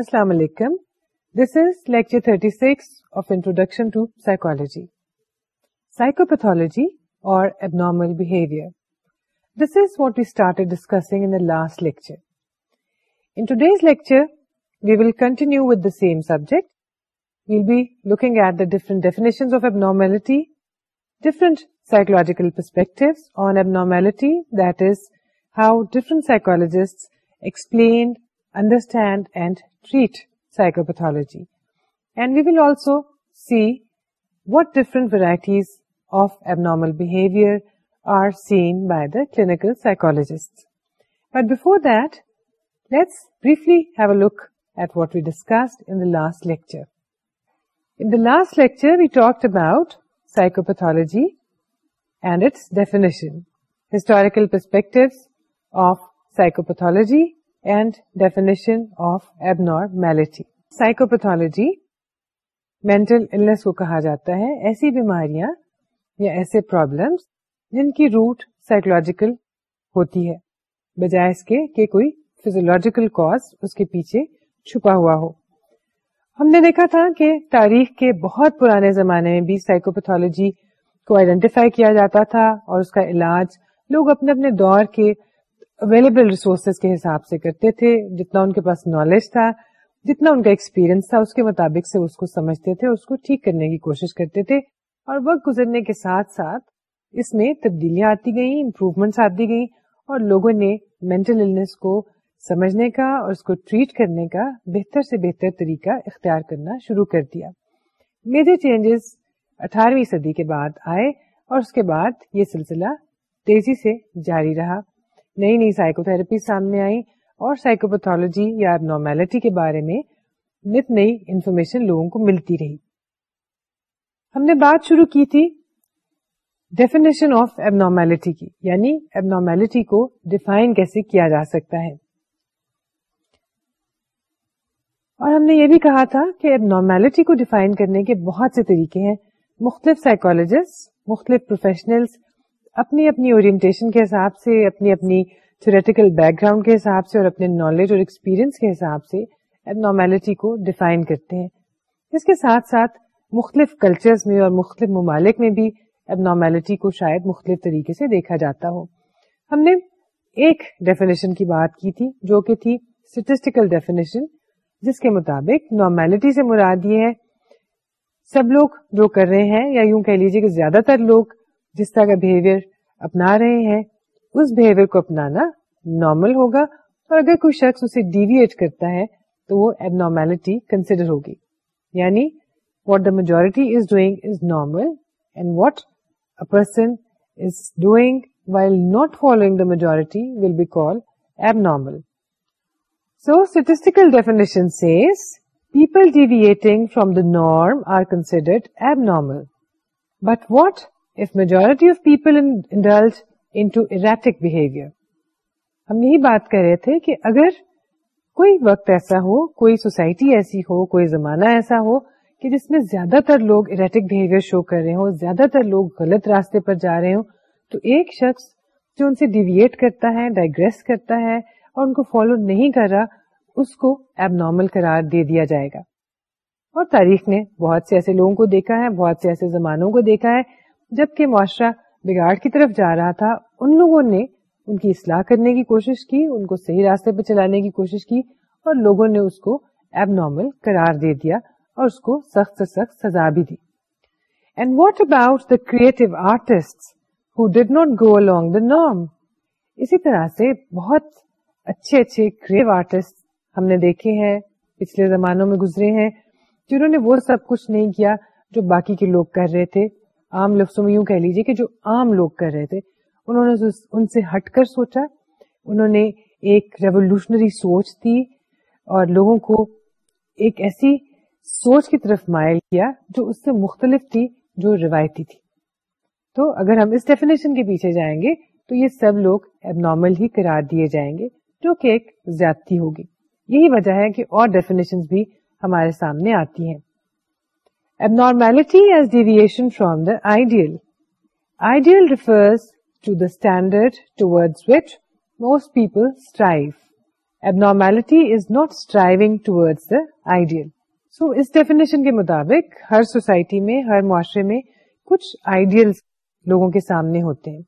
Assalamu alaikum. This is lecture 36 of Introduction to Psychology. Psychopathology or abnormal behavior. This is what we started discussing in the last lecture. In today's lecture, we will continue with the same subject. We'll be looking at the different definitions of abnormality, different psychological perspectives on abnormality, that is, how different psychologists explained understand and treat psychopathology. And we will also see what different varieties of abnormal behavior are seen by the clinical psychologists. But before that, let's briefly have a look at what we discussed in the last lecture. In the last lecture, we talked about psychopathology and its definition, historical perspectives of psychopathology, کہا جاتا ہے ایسی بیماریاں بجائے اس کے کوئی physiological cause اس کے پیچھے چھپا ہوا ہو ہم نے دیکھا تھا کہ تاریخ کے بہت پرانے زمانے میں بھی سائیکوپیتھولوجی کو آئیڈینٹیفائی کیا جاتا تھا اور اس کا علاج لوگ اپنے اپنے دور کے اویلیبل ریسورسز کے حساب سے کرتے تھے جتنا ان کے پاس نالج تھا جتنا ان کا ایکسپیرئنس تھا اس کے مطابق سے اس کو سمجھتے تھے اس کو ٹھیک کرنے کی کوشش کرتے تھے اور وقت گزرنے کے ساتھ ساتھ اس میں تبدیلیاں آتی گئیں امپروومنٹس آتی گئیں اور لوگوں نے مینٹل النس کو سمجھنے کا اور اس کو ٹریٹ کرنے کا بہتر سے بہتر طریقہ اختیار کرنا شروع کر دیا میجر چینجز اٹھارہویں صدی کے بعد آئے اور اس کے بعد یہ سلسلہ تیزی سے جاری رہا نئی نئی سائیکو تھراپی سامنے آئی اور سائیکو پیتھولوجی یا نارمیلٹی کے بارے میں نت نئی انفارمیشن لوگوں کو ملتی رہی ہم نے بات شروع کی تھی ڈیفینیشن آف ایب نارملٹی کی یعنی ایب نارملٹی کو ڈیفائن کیسے کیا جا سکتا ہے اور ہم نے یہ بھی کہا تھا کہ اب نارمیلٹی کو ڈیفائن کرنے کے بہت سے طریقے ہیں مختلف سائیکولوجسٹ مختلف پروفیشنلز اپنی اپنی اورینٹیشن کے حساب سے اپنی اپنی تھوریٹیکل بیک گراؤنڈ کے حساب سے اور اپنے نالج اور ایکسپیرئنس کے حساب سے نارمیلٹی کو ڈیفائن کرتے ہیں اس کے ساتھ ساتھ مختلف کلچرز میں اور مختلف ممالک میں بھی اب نارمیلٹی کو شاید مختلف طریقے سے دیکھا جاتا ہو ہم نے ایک ڈیفینیشن کی بات کی تھی جو کہ تھی اسٹیٹسٹیکل ڈیفینیشن جس کے مطابق نارمیلٹی سے مراد یہ ہے سب لوگ جو کر رہے ہیں یا یوں کہہ لیجیے کہ زیادہ تر لوگ جس طرح کا بہیویئر اپنا رہے ہیں اس بہیویئر کو اپنانا نارمل ہوگا اور اگر کوئی شخص اسے ڈیویٹ کرتا ہے تو وہ ایب نارملٹی کنسیڈر ہوگی یعنی what the majority is is doing normal and what person is doing while not following the majority will be call abnormal so statistical definition says people deviating from the norm are considered abnormal but what if majority of people indulge into erratic behavior. ہم یہی بات کر رہے تھے کہ اگر کوئی وقت ایسا ہو کوئی سوسائٹی ایسی ہو کوئی زمانہ ایسا ہو کہ جس میں زیادہ تر لوگ اریٹک بہیویئر شو کر رہے ہوں زیادہ تر لوگ غلط راستے پر جا رہے ہوں تو ایک شخص جو ان سے ڈیویٹ کرتا ہے ڈائگریس کرتا ہے اور ان کو فالو نہیں کر رہا اس کو ایب نارمل قرار دے دیا جائے گا اور تاریخ نے بہت سے ایسے لوگوں کو دیکھا ہے بہت سے ایسے زمانوں کو دیکھا ہے جبکہ معاشرہ بگاڑ کی طرف جا رہا تھا ان لوگوں نے ان کی اصلاح کرنے کی کوشش کی ان کو صحیح راستے پہ چلانے کی کوشش کی اور لوگوں نے اس کو ایب نارمل قرار دے دیا اور اس کو سخت سے سخت سزا بھی دی and what about the creative artist who did not go along the norm اسی طرح سے بہت اچھے اچھے کریٹ آرٹسٹ ہم نے دیکھے ہیں پچھلے زمانوں میں گزرے ہیں جنہوں نے وہ سب کچھ نہیں کیا جو باقی کے لوگ کر رہے تھے عام لفظوں میں یوں کہہ لیجیے کہ جو عام لوگ کر رہے تھے انہوں نے ان سے ہٹ کر سوچا انہوں نے ایک ریولیوشنری سوچ تھی اور لوگوں کو ایک ایسی سوچ کی طرف مائل کیا جو اس سے مختلف تھی جو روایتی تھی تو اگر ہم اس ڈیفینیشن کے پیچھے جائیں گے تو یہ سب لوگ اب نارمل ہی قرار دیے جائیں گے جو کہ ایک زیادتی ہوگی یہی وجہ ہے کہ اور ڈیفینیشن بھی ہمارے سامنے آتی ہیں abnormality as deviation from the ideal ideal refers to the standard toward ویپلائب normality is not striving towards the ideal so us definition کے مطابق ہر سوسائٹی میں ہر معاشرے میں کچھ آئیڈیلس لوگوں کے سامنے ہوتے ہیں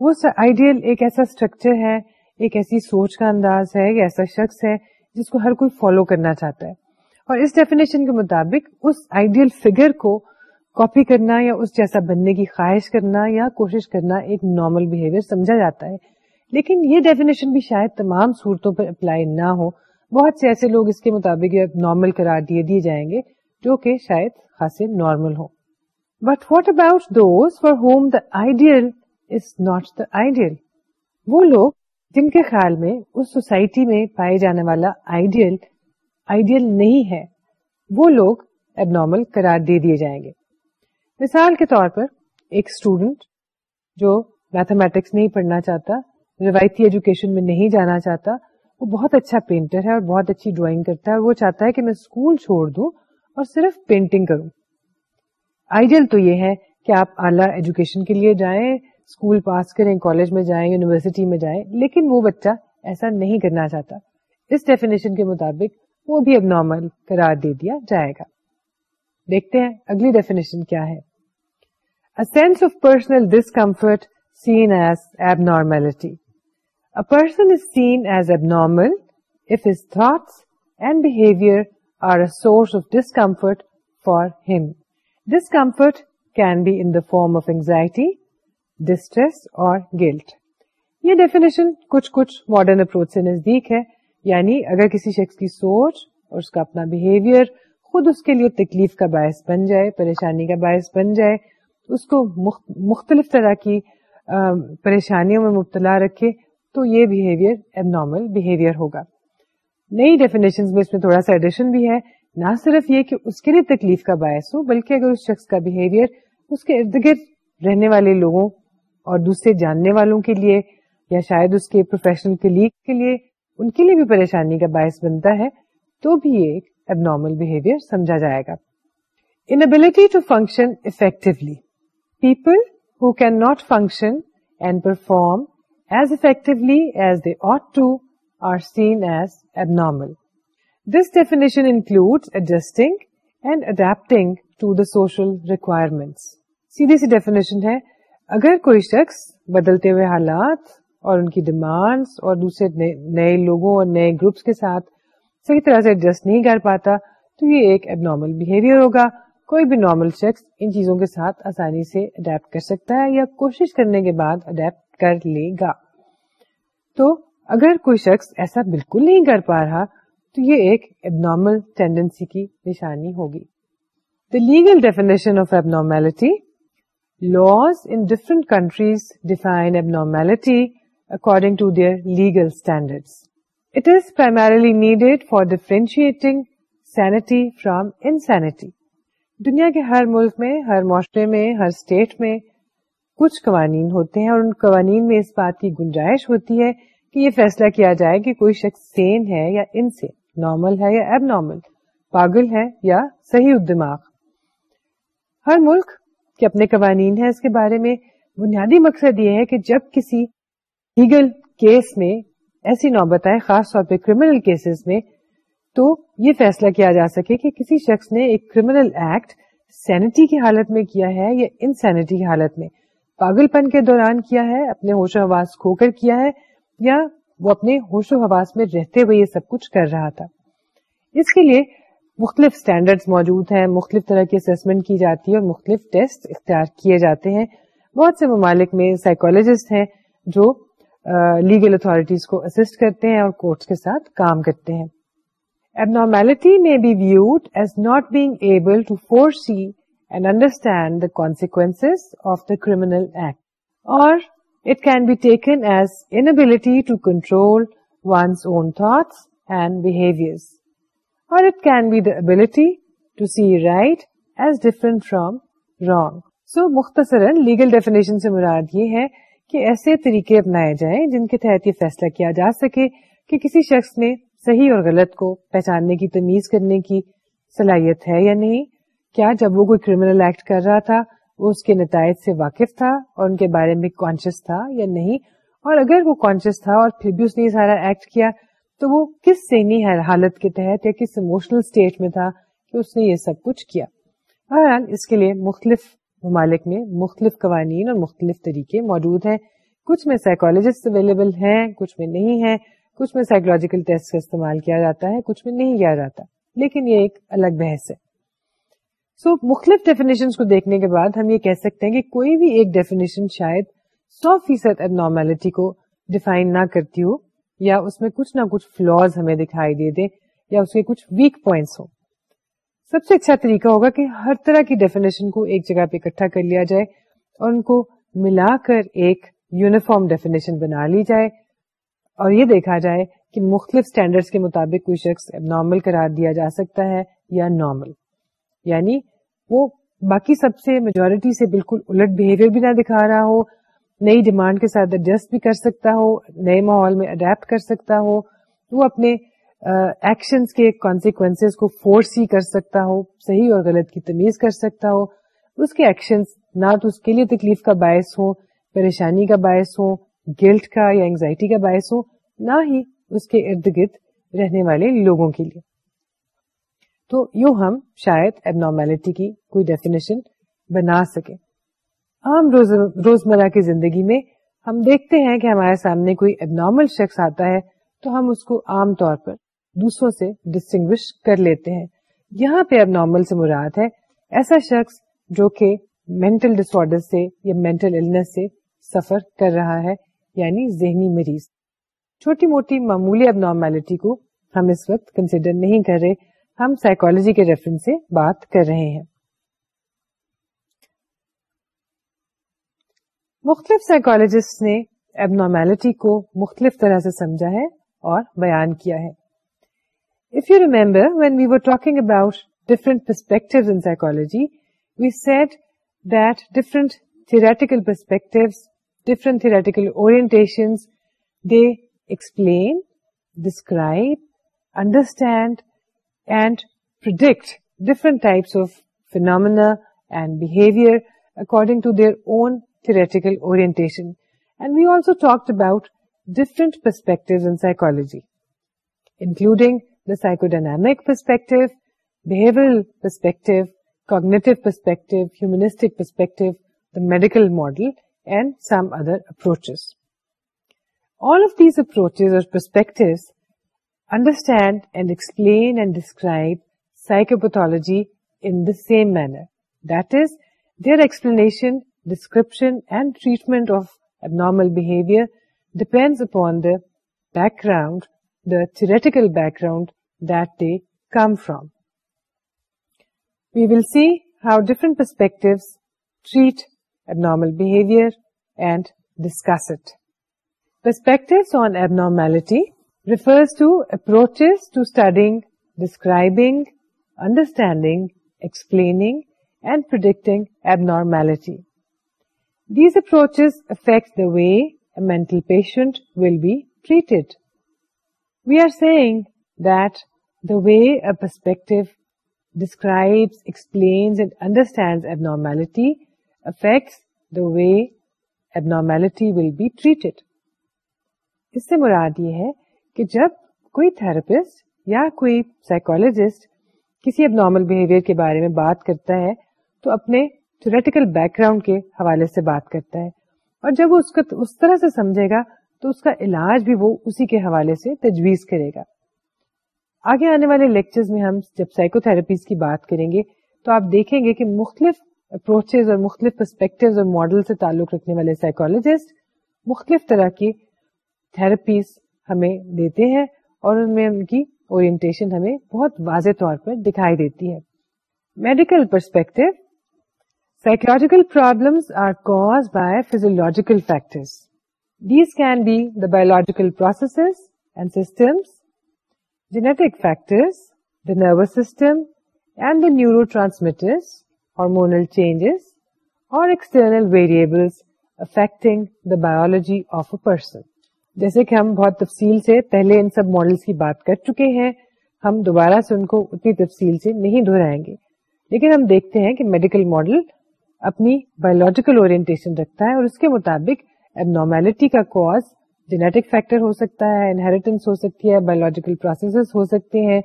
وہ آئیڈیل ایک ایسا اسٹرکچر ہے ایک ایسی سوچ کا انداز ہے ایک ایسا شخص ہے جس کو ہر کوئی فالو کرنا چاہتا ہے اور اس ڈیفینیشن کے مطابق اس آئیڈیل فگر کو کاپی کرنا یا اس جیسا بننے کی خواہش کرنا یا کوشش کرنا ایک نارمل بہیویئر سمجھا جاتا ہے لیکن یہ ڈیفینیشن بھی شاید تمام صورتوں پر اپلائی نہ ہو بہت سے ایسے لوگ اس کے مطابق نارمل قرار دیے دیے جائیں گے جو کہ شاید خاصے normal who but what about those for whom the ideal is not the ideal وہ لوگ جن کے خیال میں اس سوسائٹی میں پائے جانے والا آئیڈیل آئیڈیل نہیں ہے وہ لوگ اب نارمل قرار دے دیے جائیں گے مثال کے طور پر ایک اسٹوڈینٹ جو میتھمیٹکس نہیں پڑھنا چاہتا روایتی ایجوکیشن میں نہیں جانا چاہتا وہ بہت اچھا پینٹر ہے اور بہت اچھی ڈرائنگ کرتا ہے وہ چاہتا ہے کہ میں اسکول چھوڑ دوں اور صرف پینٹنگ کروں آئیڈیل تو یہ ہے کہ آپ اعلیٰ ایجوکیشن کے لیے جائیں اسکول پاس کریں کالج میں جائیں یونیورسٹی میں جائیں لیکن وہ بچہ ایسا نہیں کرنا چاہتا اس ڈیفینیشن کے مطابق وہ بھی اب نارمل قرار دے دیا جائے گا دیکھتے ہیں اگلی ڈیفینیشن کیا ہے sense of personal discomfort seen as abnormality a person is seen as abnormal if his thoughts and behaviour are a source of discomfort for him discomfort can be in the form of anxiety distress or guilt یہ definition کچھ کچھ modern approach سے نزدیک ہے یعنی اگر کسی شخص کی سوچ اور اس کا اپنا بہیویئر خود اس کے لیے تکلیف کا باعث بن جائے پریشانی کا باعث بن جائے اس کو مختلف طرح کی پریشانیوں میں مبتلا رکھے تو یہ بہیویئر اب نارمل بہیویئر ہوگا نئی ڈیفینیشن میں اس میں تھوڑا سا ایڈیشن بھی ہے نہ صرف یہ کہ اس کے لیے تکلیف کا باعث ہو بلکہ اگر اس شخص کا بہیویئر اس کے ارد گرد رہنے والے لوگوں اور دوسرے جاننے والوں کے لیے یا شاید اس کے پروفیشنل کلیگ کے لیے ان کے لیے بھی پریشانی کا باعث بنتا ہے تو بھی ایک اب نارمل بہیویئر سمجھا جائے گا inability to function effectively people who can not function and perform as effectively as they ought to are seen as abnormal this definition include adjusting and adapting to the social requirement سیدھی سی definition ہے اگر کوئی شخص بدلتے ہوئے حالات اور ان کی ڈیمانڈس اور دوسرے نئے لوگوں اور نئے گروپس کے ساتھ صحیح طرح سے ایڈجسٹ نہیں کر پاتا تو یہ ایک اب نارمل بہیویئر ہوگا کوئی بھی نارمل شخص ان چیزوں کے ساتھ آسانی سے اڈیپٹ کر سکتا ہے یا کوشش کرنے کے بعد اڈیپٹ کر لے گا تو اگر کوئی شخص ایسا بالکل نہیں کر پا رہا تو یہ ایک اب نارمل ٹینڈنسی کی نشانی ہوگی the legal definition of abnormality different countries define it according legality دنیا کے ہر ملک میں ہر معاشرے میں ہر اسٹیٹ میں ہوتے ہیں اور ان قوانین میں اس بات کی گنجائش ہوتی ہے کہ یہ فیصلہ کیا جائے کہ کوئی شخص سین ہے یا ان سے نارمل ہے یا اب نارمل پاگل ہے یا صحیح دماغ ہر ملک کے اپنے قوانین ہیں اس کے بارے میں بنیادی مقصد یہ ہے کہ جب کسی لیگل کیس میں ایسی نوبتیں خاص طور پہ کریمنل کیسز میں تو یہ فیصلہ کیا جا سکے کہ کسی شخص نے ایک کریمنل ایکٹ سینٹی کی حالت میں کیا ہے یا انسینٹی کی حالت میں پاگل پن کے دوران کیا ہے اپنے ہوش و حواس کھو کر کیا ہے یا وہ اپنے ہوش و حواس میں رہتے ہوئے یہ سب کچھ کر رہا تھا اس کے لیے مختلف اسٹینڈرڈ موجود ہیں مختلف طرح کی اسسمنٹ کی جاتی ہے اور مختلف ٹیسٹ اختیار کیے جاتے ہیں بہت سے ممالک میں سائیکولوجسٹ ہیں جو لیگل اتارٹیز کو اسسٹ کرتے ہیں اور کورٹس کے ساتھ کام کرتے ہیں ایب نارمیلٹی میں be viewed as not being able to foresee and understand the consequence of the act or it can be taken as inability to control one's own thoughts and behaviour or it can be the ability to see right as different from wrong so مختصراً legal definition سے مراد یہ ہے کہ ایسے طریقے اپنائے جائیں جن کے تحت یہ فیصلہ کیا جا سکے کہ کسی شخص میں صحیح اور غلط کو پہچاننے کی تمیز کرنے کی صلاحیت ہے یا نہیں کیا جب وہ کوئی کریمنل ایکٹ کر رہا تھا وہ اس کے نتائج سے واقف تھا اور ان کے بارے میں کانشیس تھا یا نہیں اور اگر وہ کانشیس تھا اور پھر بھی اس نے یہ سارا ایکٹ کیا تو وہ کس سینی ہے حالت کے تحت یا کس اموشنل اسٹیٹ میں تھا کہ اس نے یہ سب کچھ کیا بہرحال اس کے لیے مختلف ممالک میں مختلف قوانین اور مختلف طریقے موجود ہیں کچھ میں سائیکولوجسٹ اویلیبل ہیں کچھ میں نہیں ہیں کچھ میں سائیکولوجیکل ٹیسٹ کا استعمال کیا جاتا ہے کچھ میں نہیں کیا جاتا لیکن یہ ایک الگ بحث ہے سو so, مختلف ڈیفینیشن کو دیکھنے کے بعد ہم یہ کہہ سکتے ہیں کہ کوئی بھی ایک ڈیفینیشن شاید سو فیصد اب نارملٹی کو ڈیفائن نہ کرتی ہو یا اس میں کچھ نہ کچھ فلوز ہمیں دکھائی دے دے یا اس کے کچھ ویک پوائنٹس ہوں سب سے اچھا طریقہ ہوگا کہ ہر طرح کی ڈیفینیشن کو ایک جگہ پہ اکٹھا کر لیا جائے اور ان کو ملا کر ایک یونیفارم ڈیفینیشن بنا لی جائے اور یہ دیکھا جائے کہ مختلف اسٹینڈرڈ کے مطابق کوئی شخص نارمل قرار دیا جا سکتا ہے یا نارمل یعنی وہ باقی سب سے میجورٹی سے بالکل الٹ بہیویئر بھی نہ دکھا رہا ہو نئی ڈیمانڈ کے ساتھ ایڈجسٹ بھی کر سکتا ہو نئے ماحول میں اڈیپٹ کر سکتا ہو وہ اپنے ایکشنز کے کانسیکوینس کو فورس ہی کر سکتا ہو صحیح اور غلط کی تمیز کر سکتا ہو اس کے ایکشن نہ تو اس کے لیے تکلیف کا باعث ہو پریشانی کا باعث ہو گلٹ کا یا انگزائٹی کا باعث ہو نہ ہی اس کے ارد گرد رہنے والے لوگوں کے لیے تو یوں ہم شاید اب نارملٹی کی کوئی ڈیفینیشن بنا سکے عام روز روزمرہ کی زندگی میں ہم دیکھتے ہیں کہ ہمارے سامنے کوئی اب نارمل شخص آتا ہے تو ہم اس کو عام طور پر دوسروں سے ڈسٹنگوش کر لیتے ہیں یہاں پہ اب نارمل سے مراد ہے ایسا شخص جو کہ مینٹل آرڈر سے یا مینٹل النس سے سفر کر رہا ہے یعنی ذہنی مریض چھوٹی موٹی معمولی اب نارملٹی کو ہم اس وقت کنسیڈر نہیں کر رہے ہم سائیکولوجی کے ریفرنس سے بات کر رہے ہیں مختلف سائیکولوجسٹ نے اب نارمیلٹی کو مختلف طرح سے سمجھا ہے اور بیان کیا ہے If you remember, when we were talking about different perspectives in psychology, we said that different theoretical perspectives, different theoretical orientations, they explain, describe, understand, and predict different types of phenomena and behavior according to their own theoretical orientation. And we also talked about different perspectives in psychology, including the psychodynamic perspective, behavioral perspective, cognitive perspective, humanistic perspective, the medical model, and some other approaches. All of these approaches or perspectives understand and explain and describe psychopathology in the same manner. That is, their explanation, description, and treatment of abnormal behavior depends upon the background, the theoretical background that they come from. We will see how different perspectives treat abnormal behavior and discuss it. Perspectives on abnormality refers to approaches to studying, describing, understanding, explaining, and predicting abnormality. These approaches affect the way a mental patient will be treated. We are saying that the way a perspective describes, explains and understands abnormality affects the way abnormality will be treated. اس سے مراد یہ ہے کہ جب کوئی therapist یا کوئی psychologist کسی اب نارمل بہیویئر کے بارے میں بات کرتا ہے تو اپنے تھوریٹیکل بیک گراؤنڈ کے حوالے سے بات کرتا ہے اور جب وہ اس, کو اس طرح سے سمجھے گا تو اس کا علاج بھی وہ اسی کے حوالے سے تجویز کرے گا آگے آنے والے لیکچرز میں ہم جب سائیکو تھراپیز کی بات کریں گے تو آپ دیکھیں گے کہ مختلف اپروچز اور مختلف پرسپیکٹو اور ماڈل سے تعلق رکھنے والے سائیکولوجسٹ مختلف طرح کی تھراپیز ہمیں دیتے ہیں اور ان میں ان کی اورینٹیشن ہمیں بہت واضح طور پر دکھائی دیتی ہے medical perspective psychological problems are cause by physiological factors these can be biological processes and systems genetic factors, the nervous system and the neurotransmitters, hormonal changes or external variables affecting the biology of a person. جیسے کہ ہم بہت تفصیل سے پہلے ان سب models کی بات کر چکے ہیں ہم دوبارہ سے ان کو اتنی تفصیل سے نہیں دہرائیں گے لیکن ہم دیکھتے ہیں کہ میڈیکل ماڈل اپنی بایولوجیکل اورینٹیشن رکھتا ہے اور اس کے مطابق ایب نارمیلٹی کا کوز جینیٹک فیکٹر ہو سکتا ہے انہیریٹنس ہو سکتی ہے بایولوجیکل پروسیسز ہو سکتے ہیں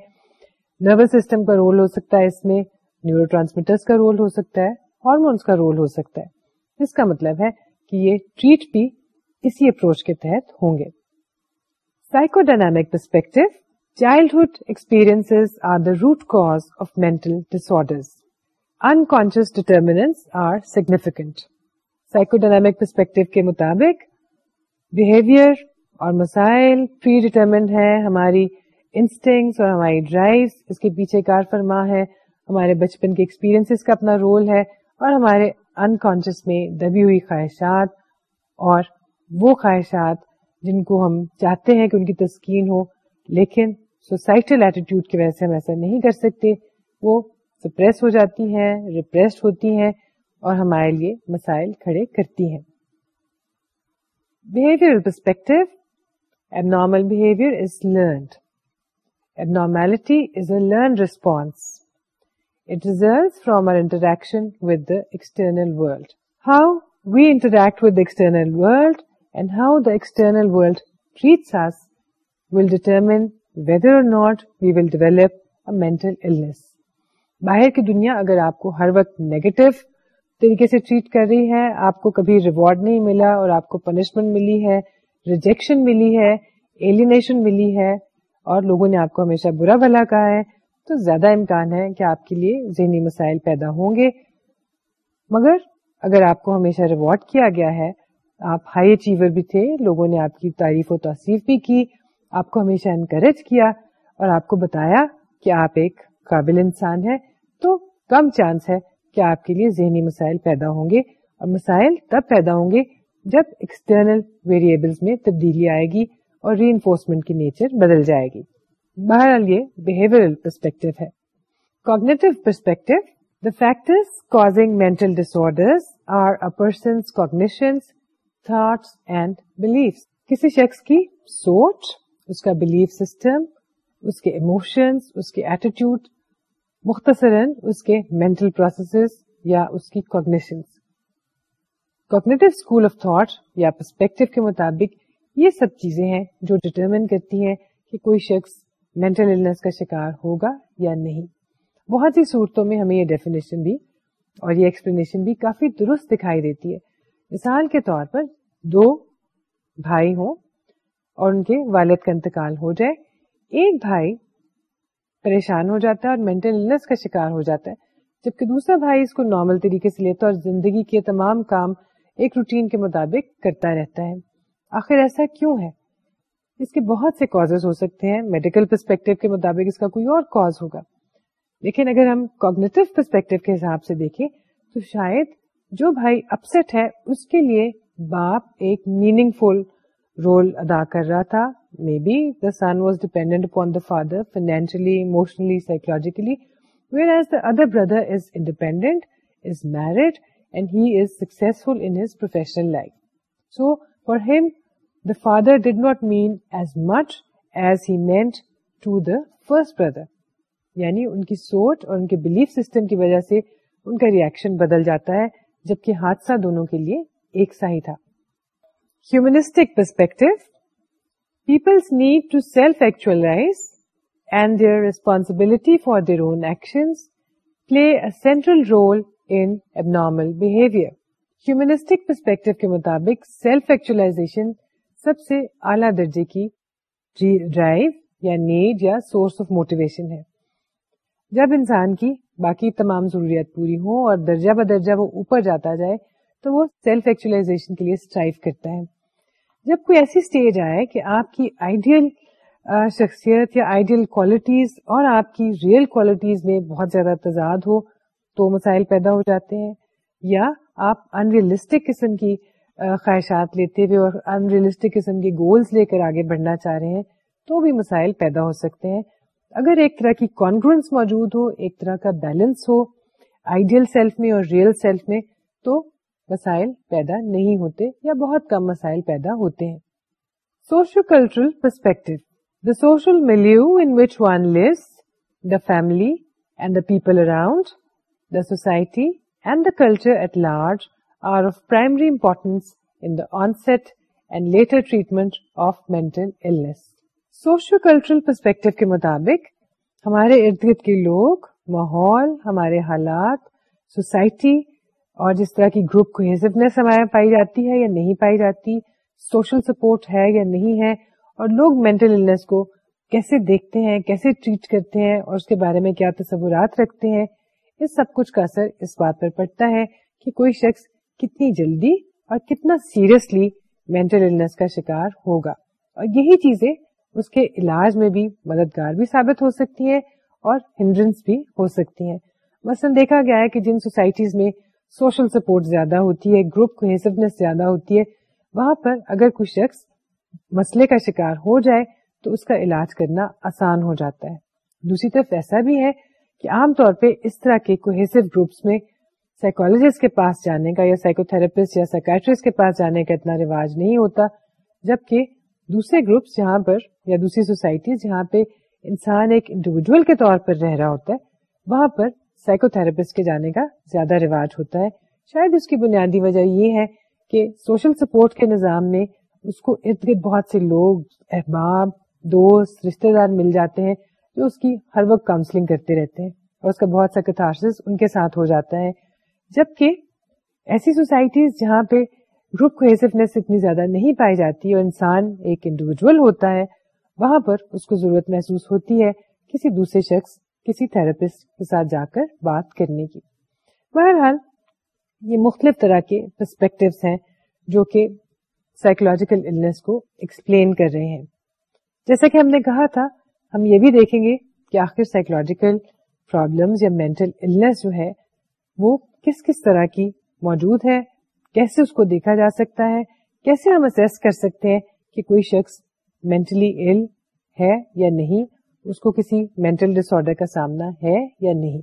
نروس سسٹم کا رول ہو سکتا ہے اس میں نیورو ٹرانسمیٹرس کا رول ہو سکتا ہے ہارمونس کا رول ہو سکتا ہے اس کا مطلب ہے کہ یہ ٹریٹ بھی اسی اپروچ کے تحت ہوں گے psychodynamic perspective childhood experience are the root cause of mental disorder in are significant psychodynamic perspective کے مطابق بہیویئر اور مسائل پری ڈیٹرمنٹ ہے ہماری انسٹنگس اور ہماری ڈرائیو اس کے پیچھے کار فرما ہے ہمارے بچپن کے ایکسپیرینس کا اپنا رول ہے اور ہمارے ان کانشیس میں دبی ہوئی خواہشات اور وہ خواہشات جن کو ہم چاہتے ہیں کہ ان کی تسکین ہو لیکن سوسائٹل ایٹیٹیوڈ کی وجہ سے ہم ایسا نہیں کر سکتے وہ سپریس ہو جاتی ہیں ریپریسڈ ہوتی ہیں اور ہمارے لیے مسائل کھڑے کرتی ہیں پرسپیکٹ ایب نارمل بہیویئریکشن ودرنلیکٹ ودرنلڈ how داسٹرنل will determine whether or not we will develop میں دنیا اگر آپ کو ہر وقت نیگیٹو طریقے سے ٹریٹ کر رہی ہے آپ کو کبھی ریوارڈ نہیں ملا اور آپ کو پنشمنٹ ملی ہے ریجیکشن ملی ہے ایلینیشن ملی ہے اور لوگوں نے آپ کو ہمیشہ برا بھلا کہا ہے تو زیادہ امکان ہے کہ آپ کے لیے ذہنی مسائل پیدا ہوں گے مگر اگر آپ کو ہمیشہ ریوارڈ کیا گیا ہے آپ ہائی اچیور بھی تھے لوگوں نے آپ کی تعریف و توصیف بھی کی آپ کو ہمیشہ انکریج کیا اور آپ کو بتایا کہ آپ ایک قابل انسان ہے تو کم چانس ہے کہ آپ کے لیے ذہنی مسائل پیدا ہوں گے اور مسائل تب پیدا ہوں گے جب ایکسٹرنل ویریبلس میں تبدیلی آئے گی اور ری انفورسمنٹ کی نیچر بدل جائے گی بہرحال یہ پرسپیکٹو پرسپیکٹو ہے cognitive the factors mental disorder are a person's cognition thoughts and beliefs کسی شخص کی سوچ اس کا بلیف سسٹم اس کے اموشنس اس کے ایٹیٹیوڈ مختصرن اس کے مینٹل پروسیسز یا اس کی کوگنیشن کے مطابق یہ سب چیزیں ہیں جو ڈٹرمن کرتی ہیں کہ کوئی شخص مینٹل النس کا شکار ہوگا یا نہیں بہت سی صورتوں میں ہمیں یہ ڈیفینیشن بھی اور یہ ایکسپلینیشن بھی کافی درست دکھائی دیتی ہے مثال کے طور پر دو بھائی ہوں اور ان کے والد کا انتقال ہو جائے ایک بھائی پریشان ہو جاتا ہے اور مینٹل النس کا شکار ہو جاتا ہے جبکہ دوسرا بھائی اس کو نارمل طریقے سے لیتا ہے اور زندگی کے تمام کام ایک روٹین کے مطابق کرتا رہتا ہے آخر ایسا کیوں ہے اس کے بہت سے کاز ہو سکتے ہیں میڈیکل پرسپیکٹو کے مطابق اس کا کوئی اور کاز ہوگا لیکن اگر ہم کوگنیٹو پرسپیکٹو کے حساب سے دیکھیں تو شاید جو بھائی اپسٹ ہے اس کے لیے باپ ایک میننگ فل رول ادا کر رہا تھا maybe the son was dependent upon the father financially emotionally psychologically whereas the other brother is is is independent married and he successful in his professional life so for him the father did not mean as much as he meant to the first brother یعنی ان کی سوچ اور ان کے belief system کی وجہ سے ان کا ریئیکشن بدل جاتا ہے جبکہ حادثہ دونوں کے لیے ایک سا ہی تھا humanistic perspective people's need to self actualize and their responsibility for their own actions play central role in behaviour humanistic perspective کے مطابق سیلف ایکچولاشن سب سے اعلیٰ درجے کی ڈرائیو یا نیڈ یا سورس آف موٹیویشن ہے جب انسان کی باقی تمام ضروریات پوری ہوں اور درجہ بدرجہ وہ اوپر جاتا جائے تو وہ سیلف ایکچولاشن کے لیے اسٹرائیو کرتا ہے جب کوئی ایسی اسٹیج آئے کہ آپ کی آئیڈیل شخصیت یا آئیڈیل کوالٹیز اور آپ کی ریئل کوالٹیز میں بہت زیادہ تضاد ہو تو مسائل پیدا ہو جاتے ہیں یا آپ انریلسٹک قسم کی خواہشات لیتے ہوئے اور انریلسٹک قسم کے گولس لے کر آگے بڑھنا چاہ رہے ہیں تو بھی مسائل پیدا ہو سکتے ہیں اگر ایک طرح کی کانفرنس موجود ہو ایک طرح کا بیلنس ہو آئیڈیل سیلف میں اور ریئل سیلف میں تو مسائل پیدا نہیں ہوتے یا بہت کم مسائل پیدا ہوتے ہیں socio cultural perspective the the social in which one family and the people around the society and the culture at large are of primary importance in set and later treatment of mental socio cultural perspective کے مطابق ہمارے ارد گرد کے لوگ ماحول ہمارے حالات سوسائٹی اور جس طرح کی گروپ کو ہمارے سب پائی جاتی ہے یا نہیں پائی جاتی سوشل سپورٹ ہے یا نہیں ہے اور لوگ مینٹل النس کو کیسے دیکھتے ہیں کیسے ٹریٹ کرتے ہیں اور اس کے بارے میں کیا تصورات رکھتے ہیں اس سب کچھ کا اثر اس بات پر پڑتا ہے کہ کوئی شخص کتنی جلدی اور کتنا سیریسلی مینٹل النس کا شکار ہوگا اور یہی چیزیں اس کے علاج میں بھی مددگار بھی ثابت ہو سکتی ہیں اور ہنڈرنس بھی ہو سکتی ہیں مثلاً دیکھا گیا ہے کہ جن سوسائٹیز میں سوشل سپورٹ زیادہ ہوتی ہے گروپ کو وہاں پر اگر کوئی شخص مسئلے کا شکار ہو جائے تو اس کا علاج کرنا آسان ہو جاتا ہے دوسری طرف ایسا بھی ہے کہ عام طور پہ اس طرح کے کوہیسو گروپس میں سائیکولوجسٹ کے پاس جانے کا یا سائیکو تھراپسٹ یا سائکٹرسٹ کے پاس جانے کا اتنا رواج نہیں ہوتا جبکہ دوسرے گروپس جہاں پر یا دوسری سوسائٹیز جہاں پہ انسان ایک انڈیویجل کے طور پر رہ رہا ہوتا ہے وہاں پر سائیکو تھراپسٹ کے جانے کا زیادہ رواج ہوتا ہے شاید اس کی بنیادی وجہ یہ ہے کہ سوشل سپورٹ کے نظام میں اس کو ارد گرد بہت سے لوگ احباب دوست رشتے دار مل جاتے ہیں جو اس کی ہر وقت کاؤنسلنگ کرتے رہتے ہیں اور اس کا بہت سا کتارس ان کے ساتھ ہو جاتا ہے جبکہ ایسی سوسائٹیز جہاں پہ گروپ کوہیسونیس اتنی زیادہ نہیں پائی جاتی اور انسان ایک انڈیویجول ہوتا ہے وہاں پر اس کو ضرورت محسوس ہوتی ہے کسی دوسرے شخص کسی تھراپسٹ کے ساتھ جا کر بات کرنے کی بہرحال یہ مختلف طرح کے پرسپیکٹو ہیں جو کہ سائیکولوجیکل النس کو ایکسپلین کر رہے ہیں جیسا کہ ہم نے کہا تھا ہم یہ بھی دیکھیں گے کہ آخر سائیکولوجیکل پرابلمس یا مینٹل النس جو ہے وہ کس کس طرح کی موجود ہے کیسے اس کو دیکھا جا سکتا ہے کیسے ہم اسیس کر سکتے ہیں کہ کوئی شخص مینٹلی ال ہے یا نہیں اس کو کسی مینٹل ڈس آرڈر کا سامنا ہے یا نہیں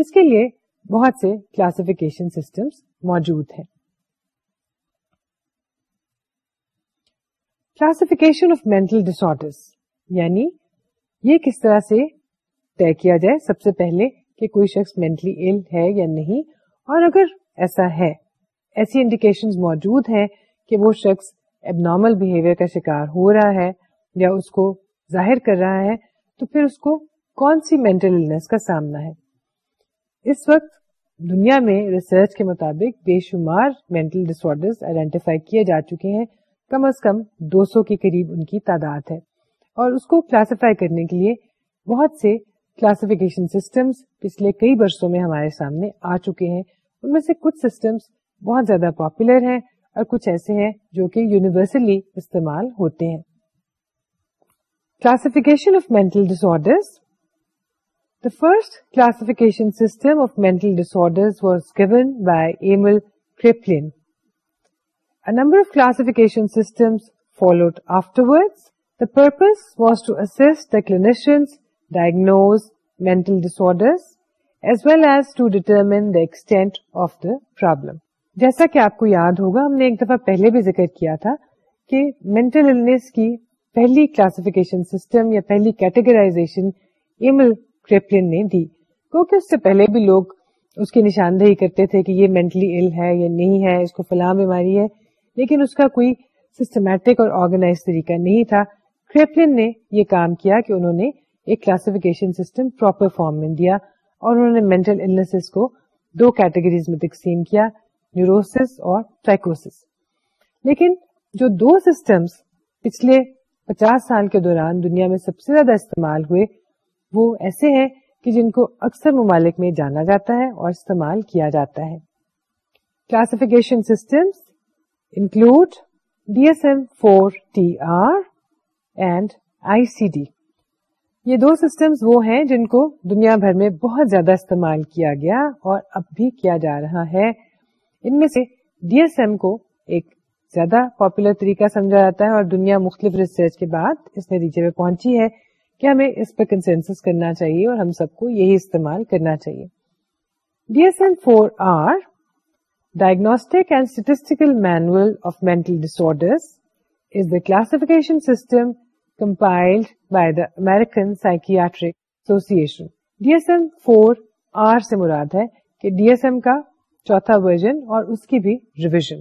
اس کے لیے بہت سے کلاسفکیشن سسٹمس موجود ہیں کلاسیفکیشن آف مینٹل ڈس یعنی یہ کس طرح سے طے کیا جائے سب سے پہلے کہ کوئی شخص مینٹلی ایل ہے یا نہیں اور اگر ایسا ہے ایسی انڈیکیشن موجود ہیں کہ وہ شخص نارمل بہیویئر کا شکار ہو رہا ہے یا اس کو ظاہر کر رہا ہے تو پھر اس کو کون سی مینٹل کا سامنا ہے اس وقت دنیا میں ریسرچ کے مطابق بے شمار مینٹل ڈس آرڈر آئیڈینٹیفائی کیے جا چکے ہیں کم از کم دو سو کے قریب ان کی تعداد ہے اور اس کو کلاسیفائی کرنے کے لیے بہت سے کلاسیفکیشن سسٹمس پچھلے کئی برسوں میں ہمارے سامنے آ چکے ہیں ان میں سے کچھ سسٹمس بہت زیادہ پاپولر ہیں اور کچھ ایسے ہیں جو کہ یونیورسلی استعمال ہوتے ہیں of of disorders first given system of میں number of of systems followed followed afterwards the purpose was to assist the clinicians diagnose mental disorders as well as to determine the extent of the problem جیسا کہ آپ کو یاد ہوگا ہم نے ایک دفعہ پہلے بھی ذکر کیا تھا کہ مینٹل کی پہلی کلاسیفکیشن سسٹم یا پہلی کیٹیگرائزیشن ایمل کرپلن نے دی کیونکہ اس سے پہلے بھی لوگ اس کی نشاندہی کرتے تھے کہ یہ مینٹلی ال ہے یا نہیں ہے اس کو فلاں بیماری ہے لیکن اس کا کوئی سسٹمیٹک اور آرگنائز طریقہ نہیں تھا کرپلن نے یہ کام کیا کہ انہوں نے ایک کلاسیفکیشن سسٹم پراپر فارم میں دیا اور انہوں نے مینٹل النس کو دو کیٹیگریز میں تقسیم کیا نیوروس اور ٹرائکوس لیکن جو دو سسٹمس پچھلے پچاس سال کے دوران دنیا میں سب سے زیادہ استعمال ہوئے وہ ایسے ہیں کہ جن کو اکثر ممالک میں جانا جاتا ہے اور استعمال کیا جاتا ہے systems include D S M four T R and I C D یہ دو سسٹمز وہ ہیں جن کو دنیا بھر میں بہت زیادہ استعمال کیا گیا اور اب بھی کیا جا رہا ہے ان میں سے ڈی ایس ایم کو ایک زیادہ پاپولر طریقہ سمجھا جاتا ہے اور دنیا مختلف ریسرچ کے بعد اس نتیجے میں پہنچی ہے کہ ہمیں اس پہ کنسنسس کرنا چاہیے اور ہم سب کو یہی استعمال کرنا چاہیے D S M four R diagnostic and statistical manual of mental is the classification system compiled by the American psychiatric association D S M four R سے مراد ہے کہ ڈی ایس ایم کا چوتھا ورژن اور اس کی بھی revision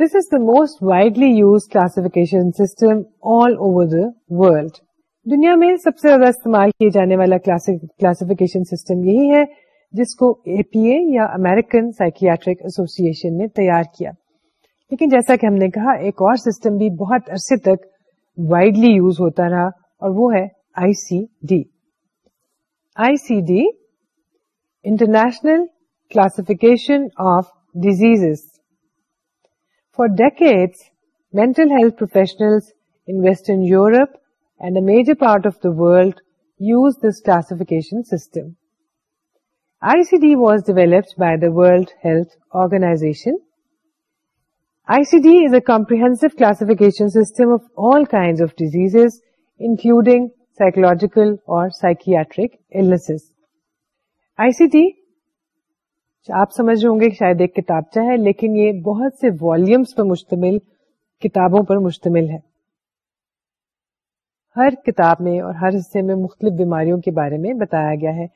this is the most widely use classification system all over the world. دنیا میں سب سے زیادہ استعمال کیے جانے والا کلاسیفکیشن سسٹم یہی ہے جس کو اے پی اے یا امیرکن سائیکیاٹرک ایسوسیشن نے تیار کیا لیکن جیسا کہ ہم نے کہا ایک اور سسٹم بھی بہت عرصے تک وائڈلی یوز ہوتا رہا اور وہ ہے I C D I C D international classification of diseases For decades, mental health professionals in Western Europe and a major part of the world use this classification system. ICD was developed by the World Health Organization. ICD is a comprehensive classification system of all kinds of diseases, including psychological or psychiatric illnesses. ICD آپ سمجھ رہے شاید ایک کتاب چاہے لیکن یہ بہت سے والیومس پر مشتمل کتابوں پر مشتمل ہے ہر ہر کتاب میں میں میں اور حصے مختلف بیماریوں کے بارے بتایا گیا ہے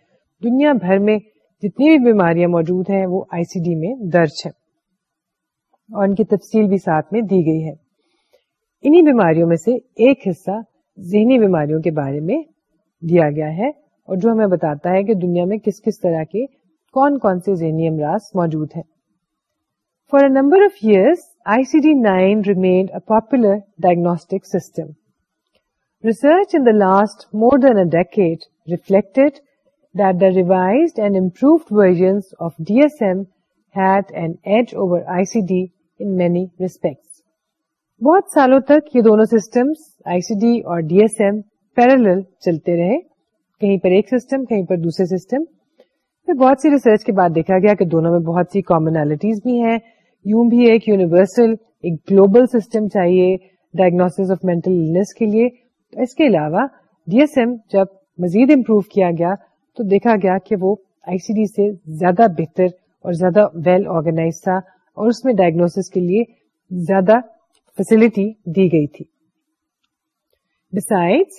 دنیا بھر میں جتنی بھی بیماریاں موجود ہیں وہ آئی سی ڈی میں درج ہے اور ان کی تفصیل بھی ساتھ میں دی گئی ہے انہی بیماریوں میں سے ایک حصہ ذہنی بیماریوں کے بارے میں دیا گیا ہے اور جو ہمیں بتاتا ہے کہ دنیا میں کس کس طرح کے کون کون سے ذہنی امراض موجود ہیں for a number of years I C D nine remained a popular diagnostic system research in the last more than a decade reflected that the revised and improved versions of DSM had an edge over ICD in many respects. بہت سالوں تک یہ دونوں systems ICD اور DSM parallel چلتے رہے کہیں پر ایک system کہیں پر دوسرے system پھر بہت سی ریسرچ کے بعد دیکھا گیا کہ دونوں میں بہت سی کامنالٹیز بھی ہیں یوں بھی ایک یونیورسل ایک گلوبل سسٹم چاہیے ڈائگنوس آف مینٹل کے لیے اس کے علاوہ ڈی ایس ایم جب مزید امپروو کیا گیا تو دیکھا گیا کہ وہ آئی سی ڈی سے زیادہ بہتر اور زیادہ ویل آرگنائز تھا اور اس میں ڈائگنوس کے لیے زیادہ فیسلٹی دی گئی تھی decide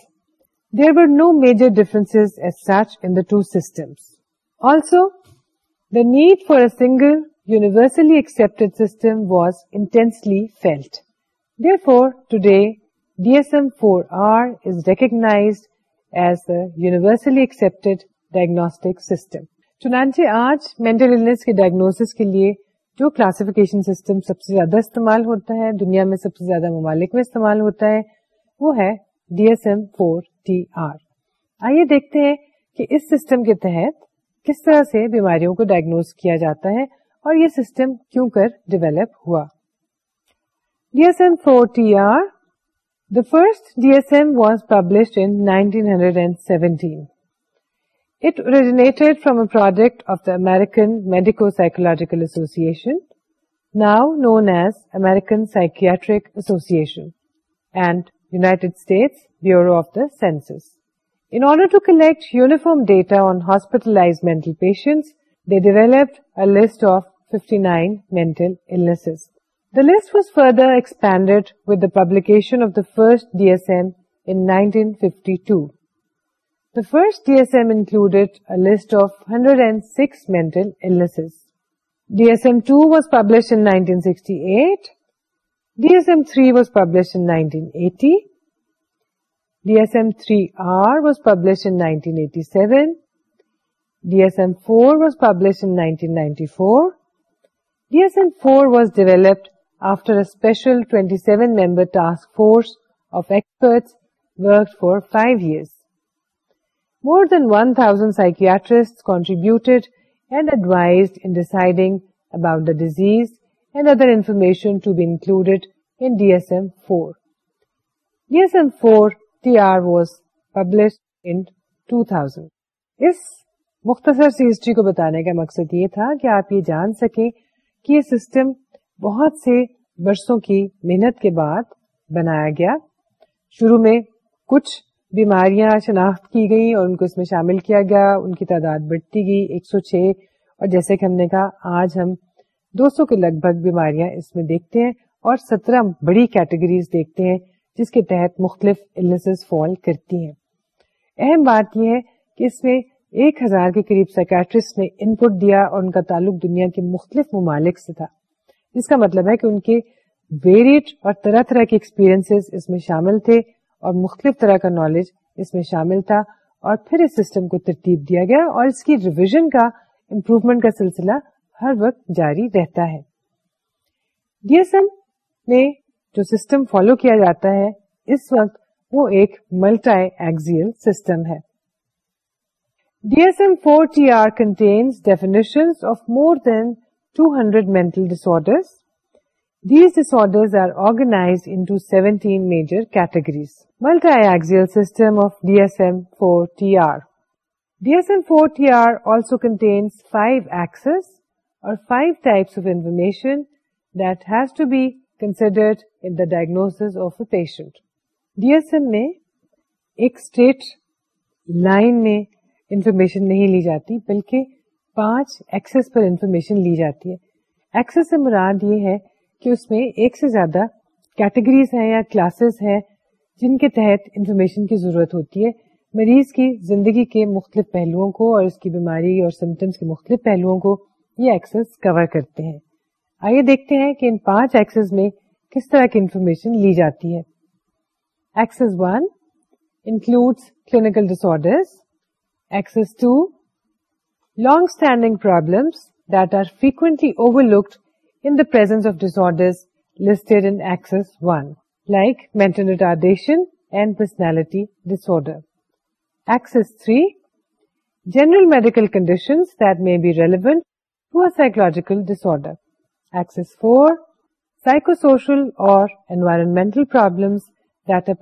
there were no major difference as such in the two systems also the need for a single universally accepted system was intensely felt therefore today D S M four R is accepted diagnostic diagnostic چنانچہ آج mental کے diagnosis کے لیے جو classification system سب سے زیادہ استعمال ہوتا ہے دنیا میں سب سے زیادہ ممالک میں استعمال ہوتا ہے وہ ہے D S M four T R آئیے دیکھتے ہیں کہ اس سسٹم کے تحت کس طرح سے بیماریوں کو ڈائگنوز کیا جاتا ہے اور یہ سسٹم کیوں کر ڈیویلپ ہوا D S M four T R the first D S M was published in nineteen hundred and seventy it originated from a product of the American medico psychological association now known as American psychiatric association and United States bureau of the ٹ uniform data on hospitalize میں ڈیوپ لف فائن میں list was further expanded وبلی کے first D S M nineteen fifty two the first D S M included لف hundred and six میں sixty eight D S M three was publish nineteen eighty DSM-3R was published in 1987. DSM-4 was published in 1994. DSM-4 was developed after a special 27-member task force of experts worked for 5 years. More than 1,000 psychiatrists contributed and advised in deciding about the disease and other information to be included in DSM-4. DSM-4 published in two thousand اس مختصر سی history کو بتانے کا مقصد یہ تھا کہ آپ یہ جان سکیں کہ یہ سسٹم بہت سے برسوں کی محنت کے بعد بنایا گیا شروع میں کچھ بیماریاں شناخت کی گئیں اور ان کو اس میں شامل کیا گیا ان کی تعداد بڑھتی گئی 106 اور جیسے کہ ہم نے کہا آج ہم 200 کے لگ بھگ بیماریاں اس میں دیکھتے ہیں اور 17 بڑی کیٹیگریز دیکھتے ہیں جس کے تحت مختلف فال کرتی ہیں اہم بات یہ ہے کہ اس میں ایک ہزار کے قریب سائکٹرسٹ نے ان پٹ دیا اور ان کا تعلق دنیا کے مختلف ممالک سے تھا جس کا مطلب ہے کہ ان کے ویریٹ اور طرح طرح کے ایکسپیرئنس اس میں شامل تھے اور مختلف طرح کا نالج اس میں شامل تھا اور پھر اس سسٹم کو ترتیب دیا گیا اور اس کی ریویژن کا امپروومنٹ کا سلسلہ ہر وقت جاری رہتا ہے ڈی ایس ایم نے جو سسٹم فالو کیا جاتا ہے اس وقت وہ ایک ملٹا ایگزیل سسٹم ہے D S M four T R contains definition of more than two hundred mental disorders these disorders are organize into seventeen major categories multiaxial system of D S M four T R D S M four T R also contains five axes or five types of information that has to be considered in the diagnosis of a patient D S M میں ایک straight line میں information نہیں لی جاتی بلکہ پانچ Axis پر information لی جاتی ہے ایکسس سے مراد یہ ہے کہ اس میں ایک سے زیادہ کیٹیگریز ہیں یا کلاسز ہیں جن کے تحت انفارمیشن کی ضرورت ہوتی ہے مریض کی زندگی کے مختلف پہلوؤں کو اور اس کی بیماری اور سمٹمس کے مختلف پہلوؤں کو یہ ایکسس کور کرتے ہیں آئیے دیکھتے ہیں کہ ان پانچ ایکسز میں کس طرح کی انفارمیشن لی جاتی ہے one clinical dish two long standing problems that are frequently overlooked in the presence of dish listed in axis one like mental retardation and personality dish disorder axis three general medical conditions that may be relevant to a psychological disorder four psychosocial or environmental پرابلمسنگ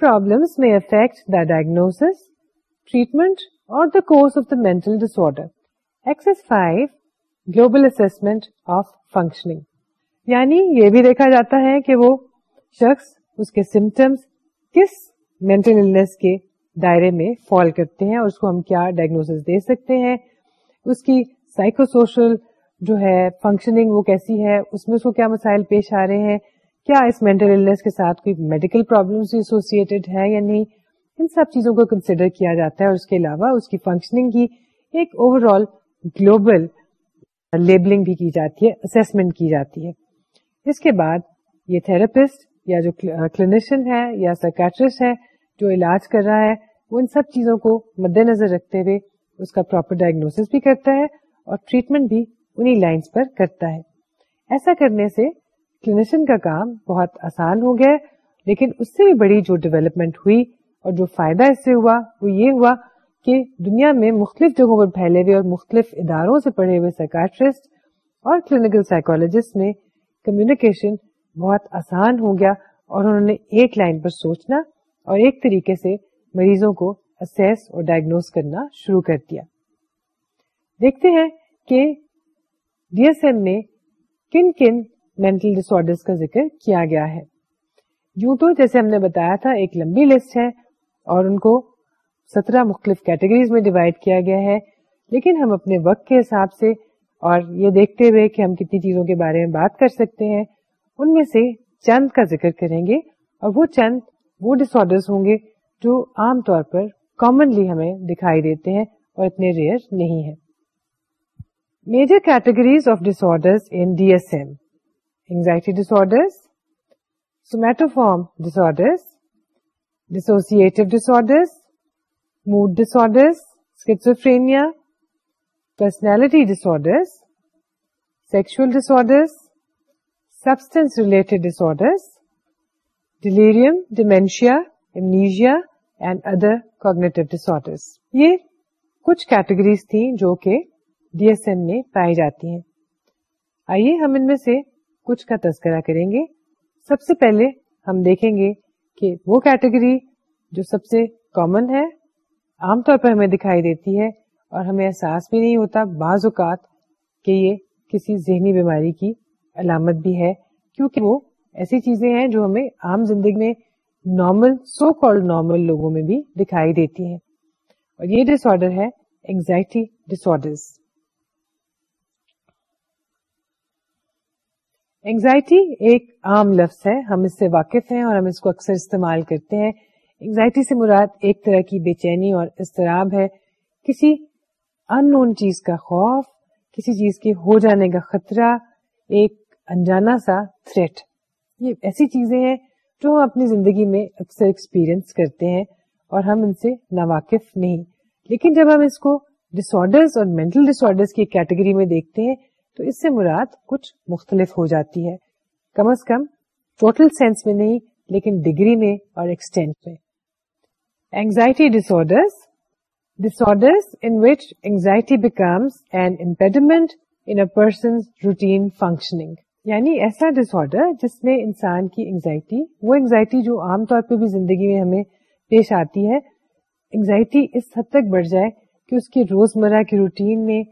problems میں affect the diagnosis treatment or the course of the mental disorder axis five global assessment of functioning یعنی یہ بھی دیکھا جاتا ہے کہ وہ شخص اس کے سمٹمس کس مینٹل کے دائرے میں فال کرتے ہیں اس کو ہم کیا ڈائگنوس دے سکتے ہیں اس کی سائیکو سوشل جو ہے فنکشننگ وہ کیسی ہے اس میں اس کو کیا مسائل پیش آ رہے ہیں کیا اس مینٹل النس کے ساتھ کوئی میڈیکل پرابلم ایسوسیٹیڈ ہے یا نہیں ان سب چیزوں کو کنسیڈر کیا جاتا ہے اور اس کے علاوہ اس کی فنکشننگ کی ایک اوور آل گلوبل لیبلنگ بھی کی جاتی ہے اسسمنٹ کی جاتی ہے اس کے بعد یہ تھراپسٹ یا جو کلینیشین ہے یا سائکٹرسٹ ہے جو علاج کر رہا ہے وہ ان سب چیزوں کو مد نظر رکھتے ہوئے اس کا پراپر ڈائگنوس بھی کرتا ہے اور ٹریٹمنٹ بھی انہی لائنس پر کرتا ہے ایسا کرنے سے کلینیشن کا کام بہت آسان ہو گیا لیکن اس سے بھی بڑی جو ڈیولپمنٹ ہوئی اور جو فائدہ اس سے ہوا وہ یہ ہوا کہ دنیا میں مختلف جگہوں پر پھیلے ہوئے اور مختلف اداروں سے پڑھے ہوئے سائکاٹرسٹ اور کلینکل سائیکولوجسٹ میں کمیونیکیشن بہت آسان ہو گیا اور انہوں نے ایک لائن پر سوچنا اور ایک طریقے سے مریضوں کو اسیس اور ڈائگنوز کرنا شروع کر دیا دیکھتے ہیں کہ ڈی ایس ایم میں کن کن مینٹل ڈسر کا ذکر کیا گیا ہے یوں تو جیسے ہم نے بتایا تھا ایک لمبی لسٹ ہے اور ان کو سترہ مختلف کیٹیگریز میں ڈیوائڈ کیا گیا ہے لیکن ہم اپنے وقت کے حساب سے اور یہ دیکھتے ہوئے کہ ہم کتنی چیزوں کے بارے میں بات کر سکتے ہیں ان میں سے چند کا ذکر کریں گے اور وہ چند وہ ڈس آڈر ہوں گے جو عام طور پر کامنلی ہمیں دکھائی دیتے ہیں اور اتنے ریئر نہیں ہیں major categories of disorder anxiety ڈسرٹوفارم disorders mood ڈسروفریمیا personality disorders sexual disorders related disorder delirium dementia amnesia and other cognitive disorders یہ کچھ کیٹیگریز تھیں جو کہ ڈی ایس ایم میں پائی جاتی ہیں آئیے ہم ان میں سے کچھ کا تذکرہ کریں گے سب سے پہلے ہم دیکھیں گے کہ وہ کیٹیگری جو سب سے کامن ہے عام طور پر ہمیں دکھائی دیتی ہے اور ہمیں احساس بھی نہیں ہوتا بعض اوقات کہ یہ کسی ذہنی بیماری کی علامت بھی ہے کیونکہ وہ ایسی چیزیں ہیں جو ہمیں عام زندگی میں نارمل سو کال نارمل لوگوں میں بھی دکھائی دیتی ہیں اور یہ ڈس آرڈر ہے انگزائٹی ڈس آرڈر اینگزائٹی ایک عام لفظ ہے ہم اس سے واقف ہیں اور ہم اس کو اکثر استعمال کرتے ہیں اینگزائٹی سے مراد ایک طرح کی بے چینی اور استراب ہے کسی ان نون چیز کا خوف کسی چیز کے ہو جانے کا خطرہ ایک انجانا سا تھریٹ یہ ایسی چیزیں ہیں جو ہم اپنی زندگی میں اکثر ایکسپیرئنس کرتے ہیں اور ہم ان سے نا نہیں لیکن جب ہم اس کو ڈس آرڈرز اور مینٹل ڈس آرڈرز کی کیٹیگری میں دیکھتے ہیں تو اس سے مراد کچھ مختلف ہو جاتی ہے کم از کم ٹوٹل سینس میں نہیں لیکن ڈگری میں اور ایکسٹینٹ میں anxiety disorders disorders in which anxiety becomes an impediment in person routine functioning یعنی ایسا ڈس آرڈر جس میں انسان کی اینگزائٹی وہ اینگزائٹی جو عام طور پہ بھی زندگی میں ہمیں پیش آتی ہے اینگزائٹی اس حد تک بڑھ جائے کہ اس کی روزمرہ کی روٹین میں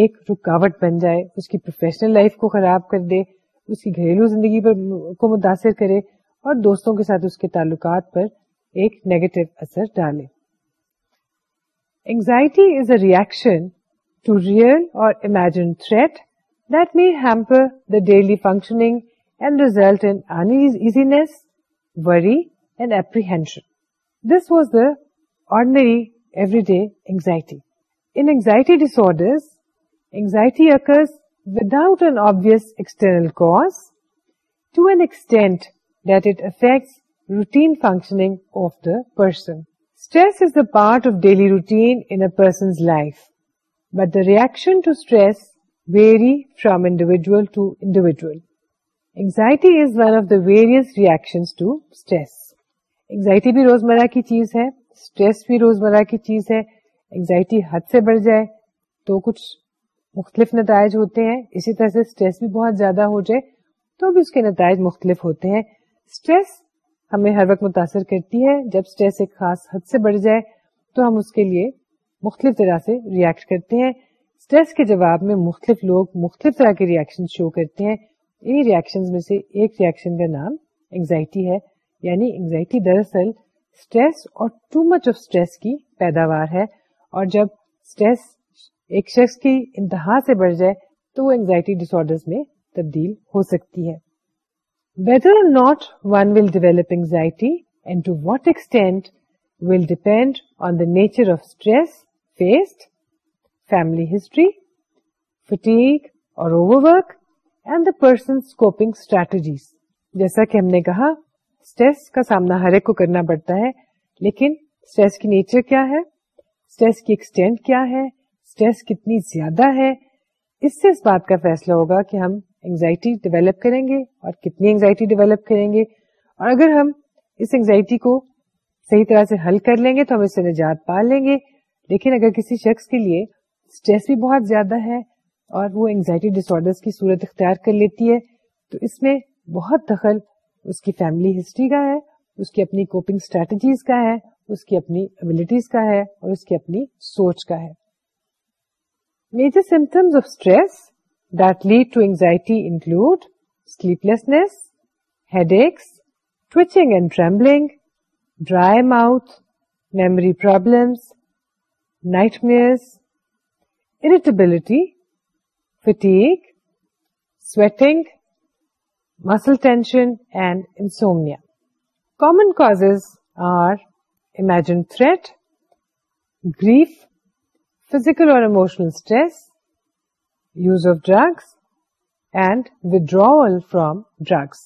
ایک رکاوٹ بن جائے اس کی پروفیشنل لائف کو خراب کر دے اس کی گھریلو زندگی پر کو متاثر کرے اور دوستوں کے ساتھ اس کے تعلقات پر ایک نیگیٹو اثر ڈالے anxiety is a reaction to real or imagine threat that hamper the daily functioning worry and اپریہ this was the ordinary everyday anxiety in anxiety disorders anxiety occurs without an obvious ایکسٹرنلسٹینٹ اٹیکین functioning of the person stress part of daily روٹی but the reaction to stress vary from individual to individual anxiety is one of the various reactions to stress anxiety بھی روزمرہ كی چیز ہے stress بھی روزمرہ كی چیز ہے اینگزائٹی ہد سے بڑھ جائے تو كچھ مختلف نتائج ہوتے ہیں اسی طرح سے اسٹریس بھی بہت زیادہ ہو جائے تو بھی اس کے نتائج مختلف ہوتے ہیں اسٹریس ہمیں ہر وقت متاثر کرتی ہے جب اسٹریس ایک خاص حد سے بڑھ جائے تو ہم اس کے لیے مختلف طرح سے ریئیکٹ کرتے ہیں اسٹریس کے جواب میں مختلف لوگ مختلف طرح کے ریئیکشن شو کرتے ہیں انہیں ریئیکشن میں سے ایک ریئیکشن کا نام انگزائٹی ہے یعنی انگزائٹی دراصل اسٹریس اور ٹو مچ آف اسٹریس کی پیداوار ہے اور جب اسٹریس ایک شخص کی انتہا سے بڑھ جائے تو انگزائٹی ڈس آرڈر میں تبدیل ہو سکتی ہے whether or not one will develop anxiety and to what extent will depend on the nature of stress faced family history fatigue اور overwork and the person coping strategies جیسا کہ ہم نے کہا اسٹریس کا سامنا ہر ایک کو کرنا پڑتا ہے لیکن اسٹریس کی نیچر کیا ہے اسٹریس کی ایکسٹینٹ کیا ہے اسٹریس کتنی زیادہ ہے اس سے اس بات کا فیصلہ ہوگا کہ ہم انگزائٹی ڈیولپ کریں گے اور کتنی اینگزائٹی ڈیولپ کریں گے اور اگر ہم اس اینگزائٹی کو صحیح طرح سے حل کر لیں گے تو ہم اس سے نجات پا لیں گے لیکن اگر کسی شخص کے لیے اسٹریس بھی بہت زیادہ ہے اور وہ اینگزائٹی ڈس آرڈر کی صورت اختیار کر لیتی ہے تو اس میں بہت دخل اس کی فیملی ہسٹری کا ہے اس کی اپنی کوپنگ اسٹریٹجیز کا ہے اس کی اپنی ابلیٹیز کا ہے اور اس کی اپنی سوچ کا ہے Major symptoms of stress that lead to anxiety include sleeplessness, headaches, twitching and trembling, dry mouth, memory problems, nightmares, irritability, fatigue, sweating, muscle tension, and insomnia. Common causes are imagined threat, grief physical or emotional stress, use of drugs and withdrawal from drugs.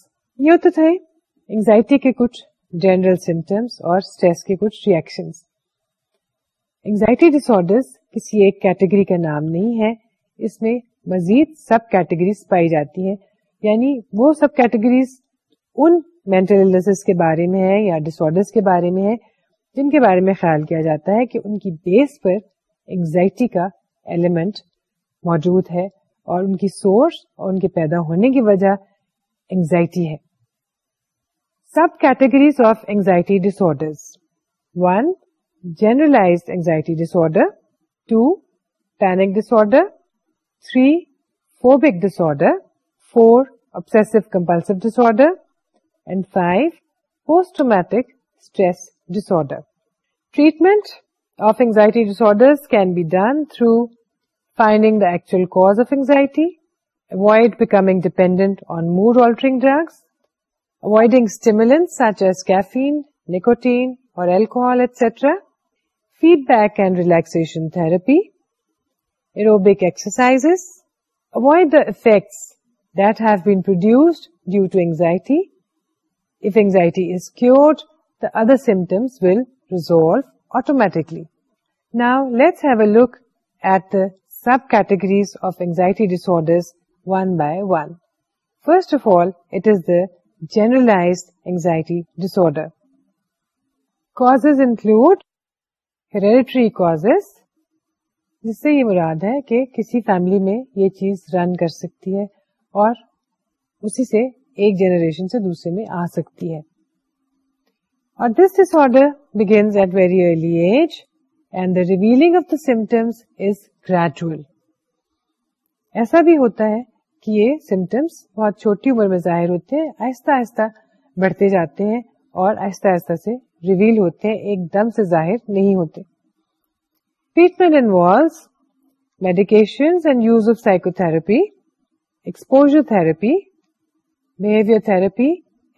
یہ تو تھے anxiety کے کچھ general symptoms اور stress کے کچھ reaction anxiety ڈس order کسی ایک کیٹیگری کا نام نہیں ہے اس میں مزید سب کیٹیگریز پائی جاتی ہیں یعنی وہ سب کیٹیگریز ان مینٹل کے بارے میں ہے یا ڈس آڈر کے بارے میں ہے جن کے بارے میں خیال کیا جاتا ہے کہ ان کی بیس پر کا ایلیمنٹ موجود ہے اور ان کی سورس اور ان کے پیدا ہونے کی وجہ اینگزائٹی ہے subcategories of anxiety this one generalized anxiety disorder two panic disorder three phobic disorder four compulsive compulsive order and five posttraumatic stress disorder treatment of anxiety disorders can be done through finding the actual cause of anxiety, avoid becoming dependent on mood-altering drugs, avoiding stimulants such as caffeine, nicotine, or alcohol, etc., feedback and relaxation therapy, aerobic exercises, avoid the effects that have been produced due to anxiety. If anxiety is cured, the other symptoms will resolve automatically now let's look at the sub one. First of all it is the generalized anxiety disorder. Causes include hereditary causes, جس سے یہ مراد ہے کہ کسی family میں یہ چیز رن کر سکتی ہے اور اسی سے ایک جنریشن سے دوسرے میں آ سکتی ہے اور this disorder begins at very early age and the revealing of the symptoms is gradual ایسا بھی ہوتا ہے کہ یہ سمٹمس بہت چھوٹی عمر میں ظاہر ہوتے ہیں آہستہ آہستہ بڑھتے جاتے ہیں اور آہستہ آہستہ سے ریویل ہوتے ہیں ایک دم سے ظاہر نہیں ہوتے treatment medication and use of psychotherapy exposure therapy behaviour therapy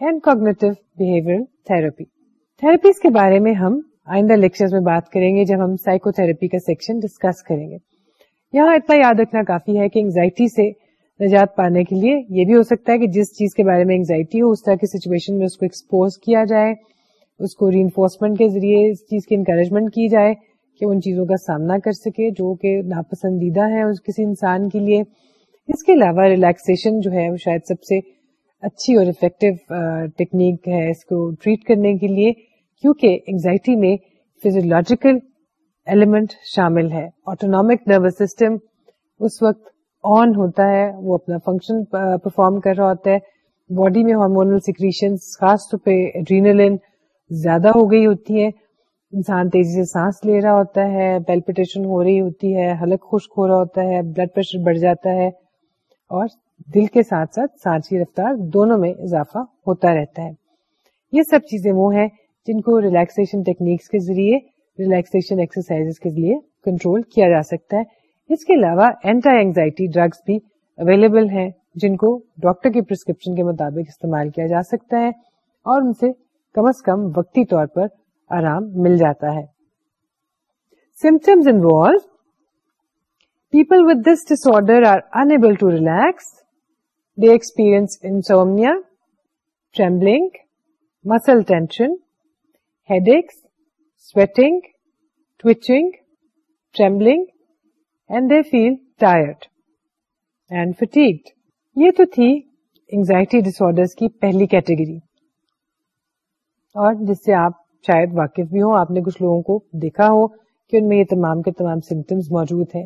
and cognitive behaviour therapy therapies کے بارے میں ہم آئندہ لیکچر میں بات کریں گے جب ہم سائیکو تھراپی کا سیکشن ڈسکس کریں گے یہاں اتنا یاد رکھنا کافی ہے کہ انگزائٹی سے نجات پانے کے لیے یہ بھی ہو سکتا ہے کہ جس چیز کے بارے میں انگزائٹی ہو اس طرح کی سچویشن میں اس کو ایکسپوز کیا جائے اس کو ری انفورسمنٹ کے ذریعے اس چیز کی انکریجمنٹ کی جائے کہ ان چیزوں کا سامنا کر سکے جو کہ ناپسندیدہ ہے کسی انسان کے لیے اس کے علاوہ ریلیکسیشن جو ہے وہ شاید سب سے اچھی اور افیکٹو ٹیکنیک ہے اس کو ٹریٹ کرنے کے لیے کیونکہ انگزائٹی میں فیزولوجیکل ایلیمنٹ شامل ہے آٹونک نروس سسٹم اس وقت آن ہوتا ہے وہ اپنا فنکشن پرفارم کر رہا ہوتا ہے باڈی میں ہارمونل سیکریشن خاص طور پہ پہن زیادہ ہو گئی ہوتی ہے انسان تیزی سے سانس لے رہا ہوتا ہے پیلپیٹیشن ہو رہی ہوتی ہے حلق خشک ہو رہا ہوتا ہے بلڈ پریشر بڑھ جاتا ہے اور دل کے ساتھ ساتھ سانس کی رفتار دونوں میں اضافہ ہوتا رہتا ہے یہ سب چیزیں وہ ہیں جن کو ریلیکسن ٹیکنیکس کے ذریعے ریلیکسن ایکسرسائز کے ذریعے کنٹرول کیا جا سکتا ہے اس کے علاوہ اینٹا اینگزائٹی ڈرگس بھی اویلیبل ہیں جن کو ڈاکٹر کے مطابق استعمال کیا جا سکتا ہے اور ان سے کم از کم وقتی طور پر آرام مل جاتا ہے symptoms involve people with this disorder are unable to relax they experience insomnia trembling muscle tension headaches, sweating, twitching, trembling and they feel tired and fatigued. یہ تو تھی اینگزائٹی ڈس آرڈر کی پہلی کیٹیگری اور جس سے آپ شاید واقف بھی ہوں آپ نے کچھ لوگوں کو دیکھا ہو کہ ان میں یہ تمام کے تمام سمٹمس موجود ہیں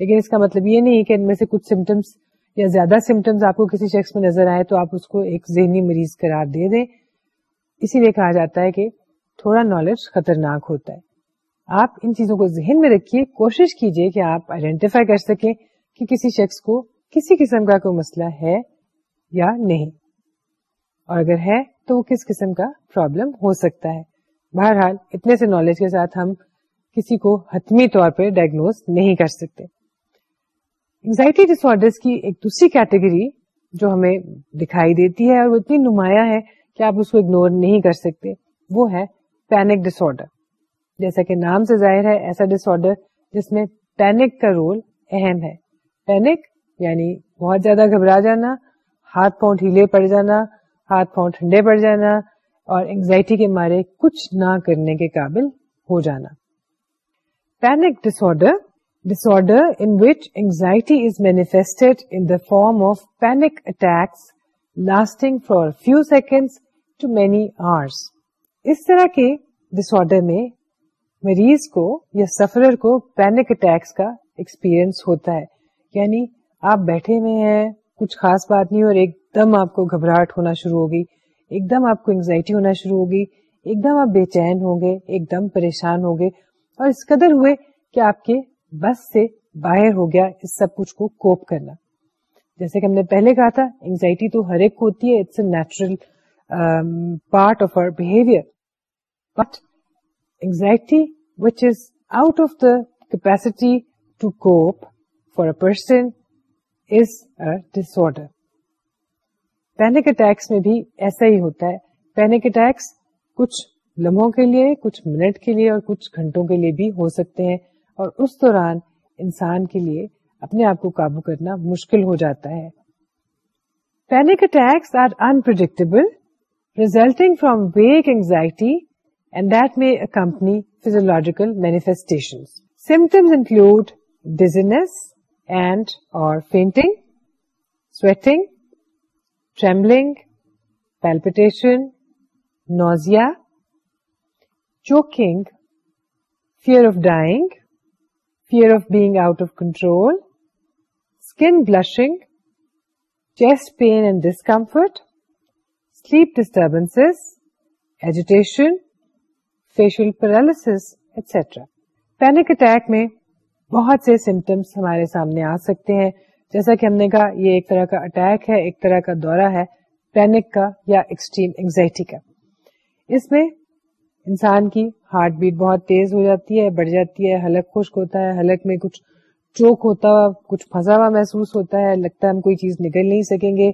لیکن اس کا مطلب یہ نہیں کہ ان میں سے کچھ سمٹمس یا زیادہ سمٹمس آپ کو کسی شخص میں نظر آئے تو آپ اس کو ایک ذہنی مریض قرار دے دیں اسی لیے کہا جاتا ہے کہ تھوڑا نالج خطرناک ہوتا ہے آپ ان چیزوں کو ذہن میں رکھیے کوشش کیجیے کہ آپ آئیڈینٹیفائی کر سکیں کہ کسی شخص کو کسی قسم کا کوئی مسئلہ ہے یا نہیں اور اگر ہے تو وہ کس قسم کا پرابلم ہو سکتا ہے بہرحال اتنے سے نالج کے ساتھ ہم کسی کو حتمی طور پہ ڈائگنوز نہیں کر سکتے انگزائٹی ڈس آرڈرس کی ایک دوسری کیٹیگری جو ہمیں دکھائی دیتی ہے اور وہ اتنی نمایاں ہے کہ آپ اس کو اگنور نہیں کر سکتے وہ ہے پینک ڈس آرڈر جیسا کہ نام سے ظاہر ہے ایسا ڈس آرڈر جس میں پینک کا رول اہم ہے پینک یعنی بہت زیادہ گھبرا جانا ہاتھ پاؤں ڈھیلے پڑ جانا ہاتھ پاؤں ٹھنڈے پڑ جانا اور انگزائٹی کے مارے کچھ نہ کرنے کے قابل ہو جانا panic dis disorder in which anxiety is manifested in the form of panic attacks lasting for few second to many hours اس طرح کے ڈس آرڈر میں مریض کو یا سفرر کو پینک اٹیکس کا ایکسپیرئنس ہوتا ہے یعنی آپ بیٹھے ہوئے ہیں کچھ خاص بات نہیں اور ایک دم آپ کو گھبراہٹ ہونا شروع ہوگی ایک دم آپ کو انگزائٹی ہونا شروع ہوگی ایک دم آپ بے چین ہوں گے ایک دم پریشان ہوں گے اور اس قدر ہوئے کہ آپ کے بس سے باہر ہو گیا اس سب کچھ کو کوپ کرنا جیسے کہ ہم نے پہلے کہا تھا انگزائٹی تو ہر ایک کو ہوتی ہے it's a natural part of behaviour but anxiety which is out of the capacity to cope for a person is a disorder panic attacks میں بھی ایسا ہی ہوتا ہے پینک اٹیکس کچھ لمحوں کے لیے کچھ منٹ کے لیے اور کچھ گھنٹوں کے لیے بھی ہو سکتے ہیں اور اس دوران انسان کے لیے اپنے آپ کو کاب کرنا مشکل ہو جاتا ہے panic attacks are unpredictable resulting from weak anxiety and that may accompany physiological manifestations. Symptoms include dizziness and or fainting, sweating, trembling, palpitation, nausea, choking, fear of dying, fear of being out of control, skin blushing, chest pain and discomfort, sleep disturbances, agitation, facial paralysis etcetera panic attack میں بہت سے symptoms ہمارے سامنے آ سکتے ہیں جیسا کہ ہم نے کہا یہ ایک طرح کا اٹیک ہے ایک طرح کا دورہ ہے پینک کا یا ایکسٹریم اینگزائٹی کا اس میں انسان کی ہارٹ بیٹ بہت تیز ہو جاتی ہے بڑھ جاتی ہے حلق خشک ہوتا ہے حلق میں کچھ چوک ہوتا ہوا کچھ پھنسا ہوا محسوس ہوتا ہے لگتا ہے ہم کوئی چیز نکل نہیں سکیں گے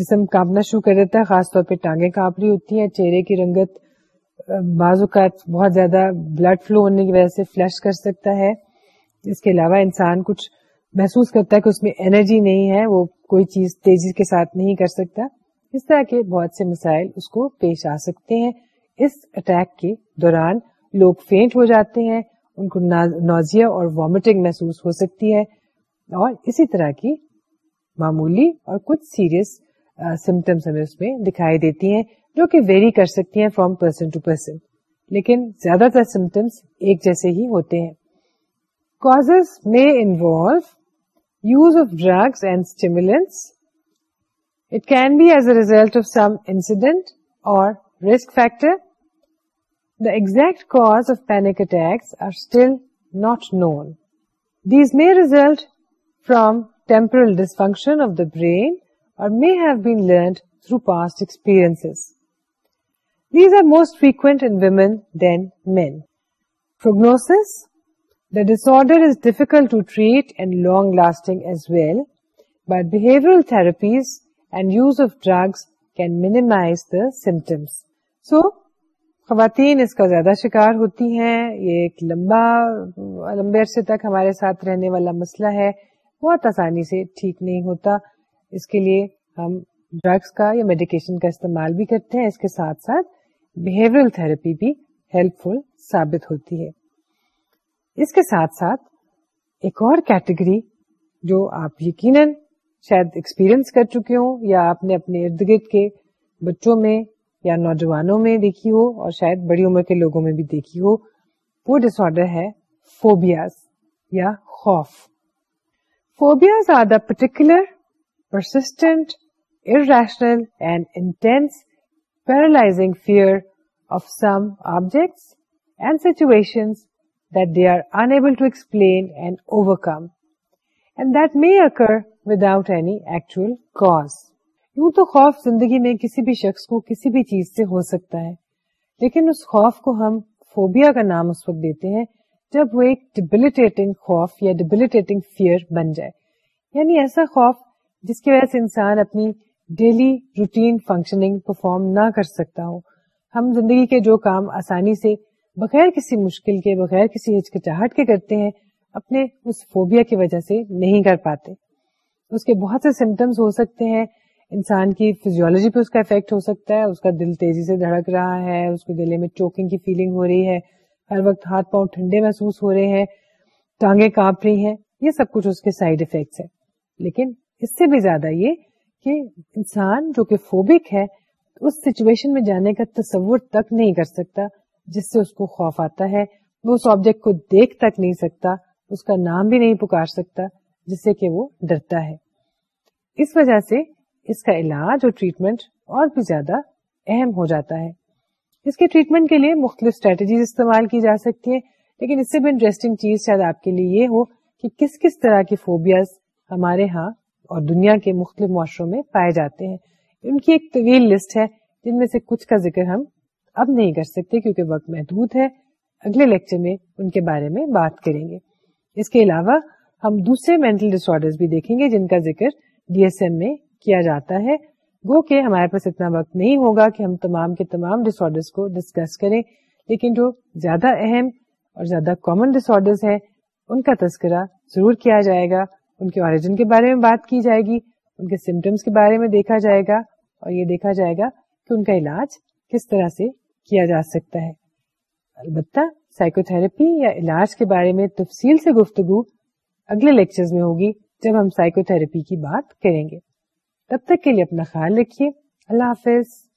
جسم کاپنا شروع کر دیتا ہے خاص طور پہ ٹانگیں کانپ رہی ہوتی ہیں چہرے کی رنگت بعض اوقات بہت زیادہ بلڈ فلو ہونے کی وجہ سے فلش کر سکتا ہے اس کے علاوہ انسان کچھ محسوس کرتا ہے کہ اس میں انرجی نہیں ہے وہ کوئی چیز تیزی کے ساتھ نہیں کر سکتا اس طرح کے بہت سے مسائل اس کو پیش آ سکتے ہیں اس اٹیک کے دوران لوگ فینٹ ہو جاتے ہیں ان کو نوزیا اور وامٹنگ محسوس ہو سکتی ہے اور اسی طرح کی معمولی اور کچھ سیریس سمٹمس ہمیں اس میں دکھائی دیتی ہیں جو کہ ویری کر سکتی ہیں فرام پرسن ٹو پرسن لیکن زیادہ تر سمٹمس ایک جیسے ہی ہوتے ہیں کاز میں involve use of drugs and stimuli it can be as a result of some incident or risk factor the exact cause of panic attacks are still not know these may result from temporal dysfunction of the brain or may have been learned through past experience these are most long in as well, to treat and long lasting therapies and use of drugs symptoms. So خواتین اس کا زیادہ شکار ہوتی ہیں یہ ایک لمبا لمبے عرصے تک ہمارے ساتھ رہنے والا مسئلہ ہے بہت آسانی سے ٹھیک نہیں ہوتا اس کے لیے ہم ڈرگس کا یا میڈیکیشن کا استعمال بھی کرتے ہیں اس کے ساتھ ساتھ بہیویئر تھراپی بھی ہیلپ فل ثابت ہوتی ہے اس کے ساتھ ساتھ ایک اور کیٹیگری جو آپ یقیناً شاید ایکسپیرئنس کر چکے ہوں یا آپ نے اپنے ارد گرد کے بچوں میں یا نوجوانوں میں دیکھی ہو اور شاید بڑی عمر کے لوگوں میں بھی دیکھی ہو وہ ڈس آرڈر ہے فوبیاز یا خوف phobias are the particular persistent irrational and intense paralyzing fear of some objects and situations that they are unable to explain and overcome and that may occur without any actual cause. یوں تو خوف زندگی میں کسی بھی شخص کو کسی بھی چیز سے ہو سکتا ہے لیکن اس خوف کو ہم فوبیا کا نام اس وقت دیتے ہیں جب وہ ایک ڈبلیٹیٹنگ خوف یا ڈبلیٹیٹنگ فیئر بن جائے یعنی ایسا خوف جس کی وجہ سے انسان اپنی ڈیلی روٹین فنکشننگ پرفارم نہ کر سکتا ہوں ہم زندگی کے جو کام آسانی سے بغیر کسی مشکل کے بغیر کسی ہچکچاہٹ کے کرتے ہیں اپنے اس اس فوبیا کی وجہ سے سے نہیں کر پاتے کے بہت سمٹمس ہو سکتے ہیں انسان کی فیزیولوجی پہ اس کا افیکٹ ہو سکتا ہے اس کا دل تیزی سے دھڑک رہا ہے اس کے دلے میں چوکنگ کی فیلنگ ہو رہی ہے ہر وقت ہاتھ پاؤں ٹھنڈے محسوس ہو رہے ہیں ٹانگیں کاپ رہی ہیں یہ سب کچھ اس کے سائڈ افیکٹس ہیں لیکن اس سے بھی زیادہ یہ کہ انسان جو کہ فوبک ہے اس سچویشن میں جانے کا تصور تک نہیں کر سکتا جس سے اس کو خوف آتا ہے وہ اس آبجیکٹ کو دیکھ تک نہیں سکتا اس کا نام بھی نہیں پکار سکتا جس سے کہ وہ ڈرتا ہے اس وجہ سے اس کا علاج اور ٹریٹمنٹ اور بھی زیادہ اہم ہو جاتا ہے اس کے ٹریٹمنٹ کے لیے مختلف اسٹریٹجیز استعمال کی جا سکتی ہیں لیکن اس سے بھی انٹرسٹنگ چیز شاید آپ کے لیے یہ ہو کہ کس کس طرح کی فوبیاز ہمارے ہاں اور دنیا کے مختلف معاشروں میں پائے جاتے ہیں ان کی ایک طویل لسٹ ہے جن میں سے کچھ کا ذکر ہم اب نہیں کر سکتے کیونکہ وقت محدود ہے اگلے لیکچر میں ان کے بارے میں بات کریں گے اس کے علاوہ ہم دوسرے مینٹل ڈس آرڈر بھی دیکھیں گے جن کا ذکر ڈی ایس ایم میں کیا جاتا ہے گو کہ ہمارے پاس اتنا وقت نہیں ہوگا کہ ہم تمام کے تمام ڈس آرڈرس کو ڈسکس کریں لیکن جو زیادہ اہم اور زیادہ کامن ڈس آرڈر ہیں ان کا تذکرہ ضرور کیا جائے گا ان کے کے بارے میں بات کی جائے گی ان کے سمٹمس کے بارے میں دیکھا جائے گا اور یہ دیکھا جائے گا کہ ان کا علاج کس طرح سے کیا جا سکتا ہے البتہ سائیکو تھراپی یا علاج کے بارے میں تفصیل سے گفتگو اگلے لیکچر میں ہوگی جب ہم سائیکو تھراپی کی بات کریں گے تب تک کے لیے اپنا خیال رکھیے اللہ حافظ